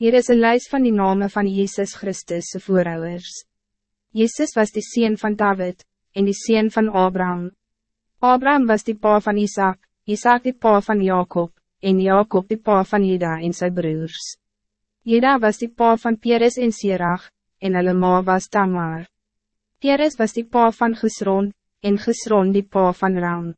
Hier is een lijst van die namen van Jezus Christus' voorouders. Jezus was de sien van David, en die sien van Abraham. Abraham was die pa van Isaac, Isaac die pa van Jacob, en Jacob die pa van Jeda en zijn broers. Jeda was die pa van Peres en Sirach, en hulle ma was Tamar. Peres was die pa van Gesron, en Gesron die pa van Ram.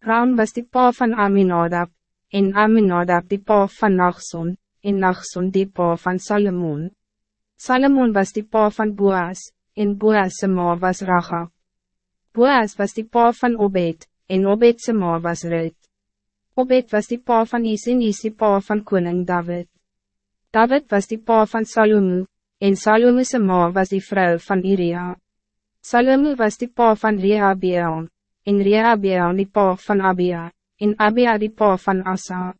Ram was die pa van Aminadab, en Aminadab die pa van Nachson, en Nachson die pa van Salomon. Salomon was die pa van Boas, en Boas' ma was Rachab. Boas was die pa van Obed, en Obed' ma was Rut. Obed was die pa van Is en Is die pa van koning David. David was die pa van Salomo, en Salomo's ma was die vrouw van Iria. Salomo was die pa van Rehabeam, en Rehabeam die pa van Abia, en Abia die pa van Asa.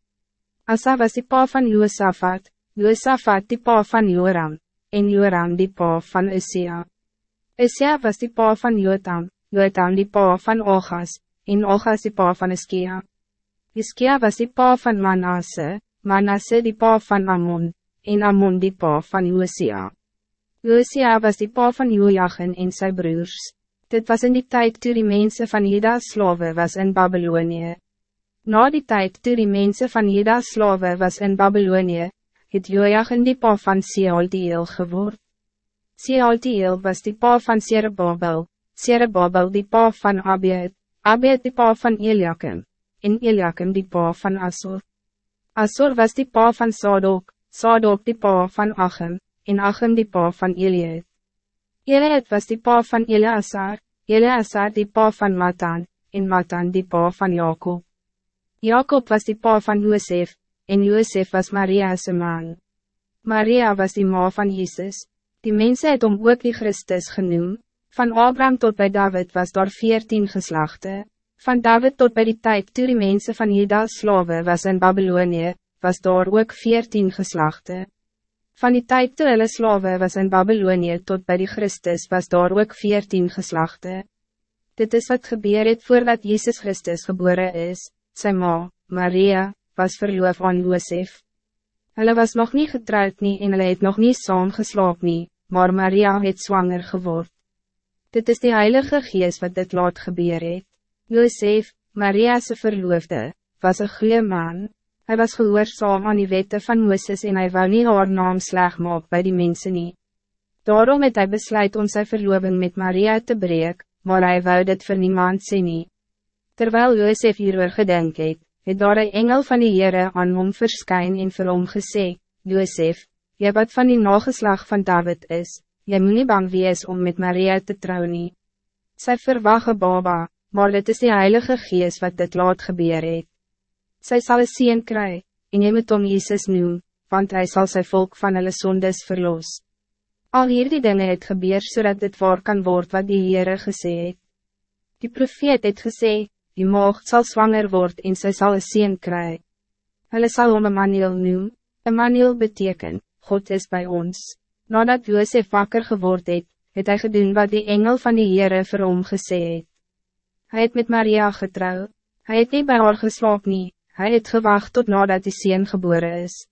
Asa was die pa van Josaphat, Josaphat die pa van Joram, en Joram die pa van Isia. Isia was die pa van Jotam, Jotam die pa van Ogas, en Ogas die pa van Iskia. Iskia was die pa van Manasse, Manasse die pa van Ammon, en Ammon die pa van Josia. Josia was die pa van Joachim en zijn broers. Dit was in die tijd toe die mensen van Jeda slawe was in Babylonië. Na die tijd toe die mensen van Jeda slawe was in Babylonië, het Joachim die pa van Sealtiel geword. Sealtiel was die pa van Serebabel, Serebabel die pa van Abiet, Abiet die pa van Eliakim, en Eliakim die pa van Asor. Asor was die pa van Sadok, Sadok die pa van Achim, en Achim die pa van Eliet. Eliet was die pa van Eleazar, Eleazar die pa van Matan, en Matan die pa van Jacob. Jacob was die pa van Josef, en Josef was Maria's man. Maria was die ma van Jesus. Die mensen het om ook die Christus genoem. Van Abraham tot bij David was daar veertien geslachten. Van David tot bij die tijd toe die mensen van Jeda slawe was in Babylonië, was daar ook veertien geslachten. Van die tijd toe hulle slawe was in Babylonië tot bij die Christus was daar ook veertien geslachten. Dit is wat gebeur het voordat Jezus Christus geboren is, sy ma, Maria, was verloof aan Josef. Hulle was nog niet getrouwd nie en hulle het nog niet saam geslaap nie, maar Maria het zwanger geword. Dit is die Heilige Geest wat dit laat gebeur het. Josef, Maria's verloofde, was een goede man. Hij was gehoorzaam aan die wette van Moeses en hij wou niet haar naam sleg maak bij die mensen niet. Daarom het hij besluit om zijn verloving met Maria te breken, maar hij wou dit voor niemand sê nie. Terwijl Josef hierover gedenk het, het daar een engel van die Heere aan hom verskyn en vir hom gesê, Josef, jy wat van die nageslag van David is, jy moet nie bang wees om met Maria te trouwen. nie. Sy verwacht baba, maar dit is die Heilige Geest wat dit laat gebeur het. Zij zal een sien kry, en jy moet om Jezus noem, want hij zal zijn volk van hulle sondes verlos. Al hierdie dinge het gebeur zodat dit waar kan word wat die Heere gesê het. Die profeet het gesê, die maagd zal zwanger worden en zij zal een sien kry. Hulle sal om Emmanuel noem, Emmanuel beteken, God is bij ons. Nadat Josef wakker geword het, het hy gedoen wat die engel van die Heere vir hom gesê het. Hy het met Maria getrouw, hij het niet bij haar geslaap nie, Hij het gewacht tot nadat die sien geboren is.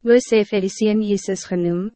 Josef het die sien Jezus genoemd.